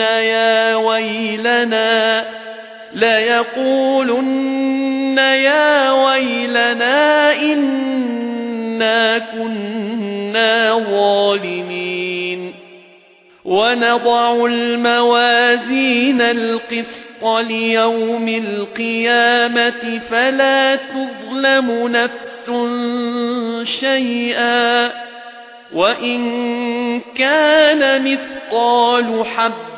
يَا وَيْلَنَا لَيَقُولُنَّ يَا وَيْلَنَا إِنَّا كُنَّا ظَالِمِينَ وَنَضَعُ الْمَوَازِينَ الْقِسْطَ لِيَوْمِ الْقِيَامَةِ فَلَا تُظْلَمُ نَفْسٌ شَيْئًا وَإِن كَانَ مِثْقَالُ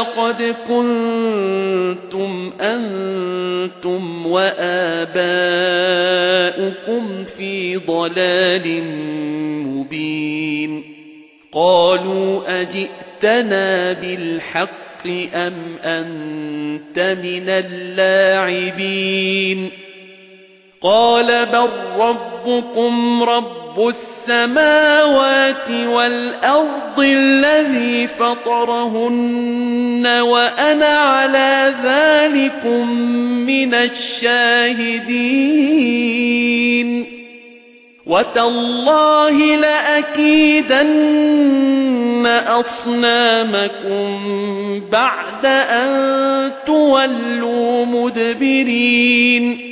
لَقَدْ كُنْتُمْ أَنْتُمْ وَآبَاؤُكُمْ فِي ضَلَالٍ مُبِينٍ. قَالُوا أَجِئْتَنَا بِالْحَقِّ أَمْ أَنْتَ مِنَ اللاعبين؟ قَالَ بَلْ رَبُّكُمْ رَبُّ السَّمَاوَاتِ وَالْأَرْضِ الَّذِي فَطَرَهُنَّ وَأَنَا عَلَى ذَلِكُمْ مِنَ الشَّاهِدِينَ. وَتَاللَّهِ لَأَكِيدَنَّ أَصْنَامَكُمْ بَعْدَ أَن تُوَلُّوا مُدْبِرِينَ.